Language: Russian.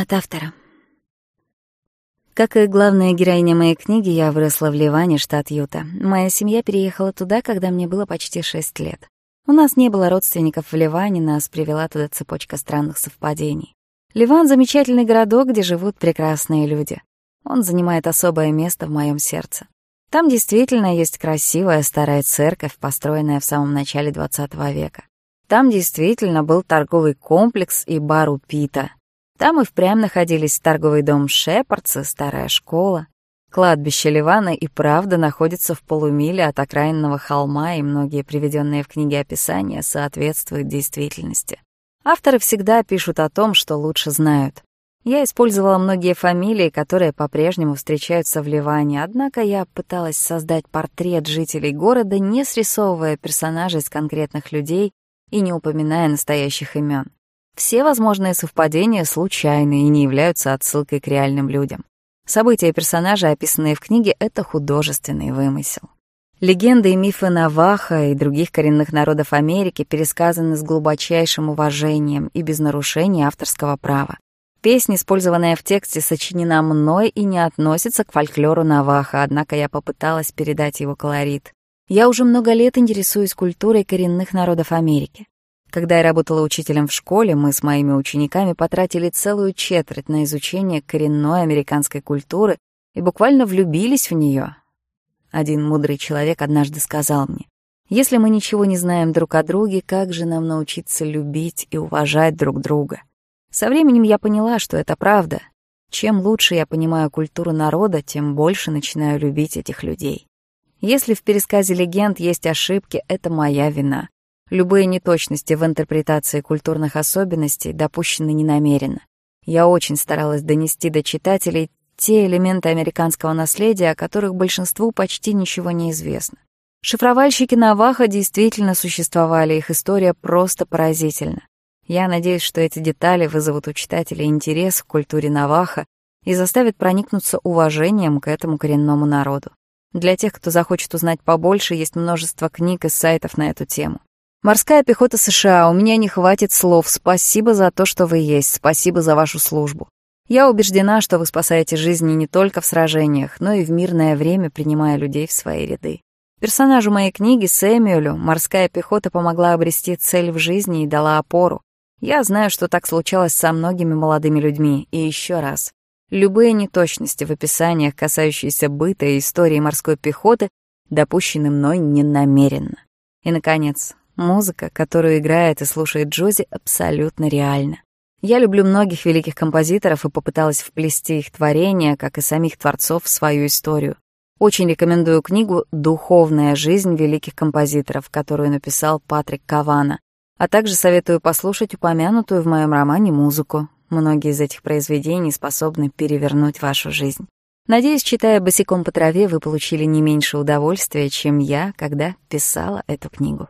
От автора. Как и главная героиня моей книги, я выросла в Ливане, штат Юта. Моя семья переехала туда, когда мне было почти шесть лет. У нас не было родственников в Ливане, нас привела туда цепочка странных совпадений. Ливан — замечательный городок, где живут прекрасные люди. Он занимает особое место в моем сердце. Там действительно есть красивая старая церковь, построенная в самом начале XX века. Там действительно был торговый комплекс и бар у Пита — там и впрямь находились торговый дом Шепардса, старая школа. Кладбище Ливана и правда находится в полумиле от окраинного холма, и многие приведенные в книге описания соответствуют действительности. Авторы всегда пишут о том, что лучше знают. Я использовала многие фамилии, которые по-прежнему встречаются в Ливане, однако я пыталась создать портрет жителей города, не срисовывая персонажей из конкретных людей и не упоминая настоящих имен. Все возможные совпадения случайны и не являются отсылкой к реальным людям. События персонажа, описанные в книге, — это художественный вымысел. Легенды и мифы Наваха и других коренных народов Америки пересказаны с глубочайшим уважением и без нарушения авторского права. Песня, использованная в тексте, сочинена мной и не относится к фольклору Наваха, однако я попыталась передать его колорит. Я уже много лет интересуюсь культурой коренных народов Америки. Когда я работала учителем в школе, мы с моими учениками потратили целую четверть на изучение коренной американской культуры и буквально влюбились в нее. Один мудрый человек однажды сказал мне, «Если мы ничего не знаем друг о друге, как же нам научиться любить и уважать друг друга?» Со временем я поняла, что это правда. Чем лучше я понимаю культуру народа, тем больше начинаю любить этих людей. Если в пересказе легенд есть ошибки, это моя вина. Любые неточности в интерпретации культурных особенностей допущены ненамеренно. Я очень старалась донести до читателей те элементы американского наследия, о которых большинству почти ничего не известно. Шифровальщики Наваха действительно существовали, их история просто поразительна. Я надеюсь, что эти детали вызовут у читателей интерес к культуре Наваха и заставят проникнуться уважением к этому коренному народу. Для тех, кто захочет узнать побольше, есть множество книг и сайтов на эту тему. Морская пехота США, у меня не хватит слов. Спасибо за то, что вы есть. Спасибо за вашу службу. Я убеждена, что вы спасаете жизни не только в сражениях, но и в мирное время, принимая людей в свои ряды. Персонажу моей книги, Сэмюэлю, морская пехота помогла обрести цель в жизни и дала опору. Я знаю, что так случалось со многими молодыми людьми. И еще раз. Любые неточности в описаниях, касающиеся быта и истории морской пехоты, допущены мной ненамеренно. И, наконец, Музыка, которую играет и слушает Джози, абсолютно реальна. Я люблю многих великих композиторов и попыталась вплести их творения, как и самих творцов, в свою историю. Очень рекомендую книгу «Духовная жизнь великих композиторов», которую написал Патрик Кавана, а также советую послушать упомянутую в моем романе музыку. Многие из этих произведений способны перевернуть вашу жизнь. Надеюсь, читая «Босиком по траве», вы получили не меньше удовольствия, чем я, когда писала эту книгу.